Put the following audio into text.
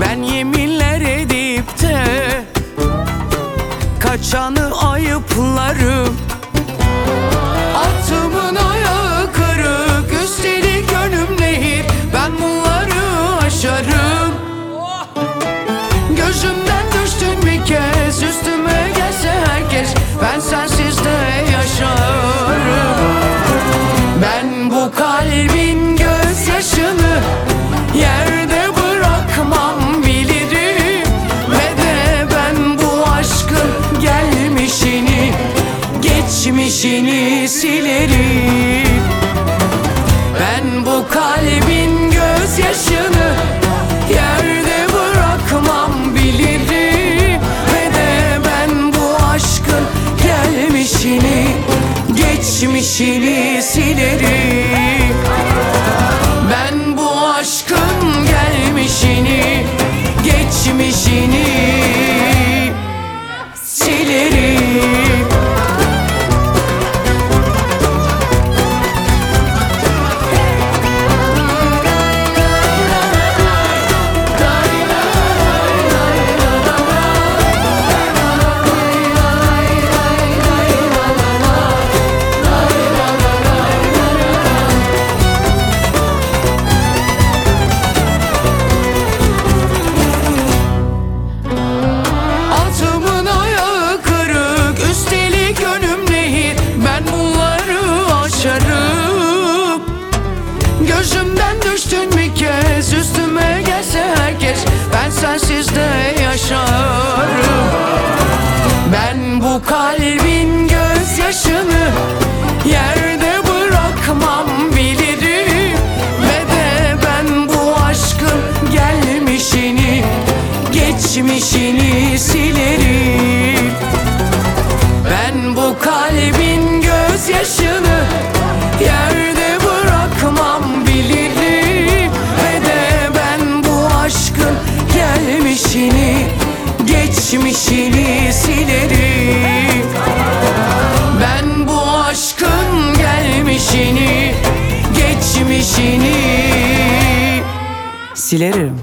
Ben yeminler edip de Kaçanı ayıplarım. Atımın ayağı Geçmişini silerim. Ben bu kalbin gözyaşını Yerde bırakmam bilirim. Ve de ben bu aşkın gelmişini Geçmişini silerim. Ben bu aşkın gelmişini Geçmişini Gözümden düştün bir kez Üstüme gelse herkes Ben sensiz de yaşarım. Ben bu kalbin gözyaşını Yerde bırakmam bilirim. Ve de ben bu aşkın gelmişini Geçmişini Geçmişini silerim Ben bu aşkın gelmişini Geçmişini Silerim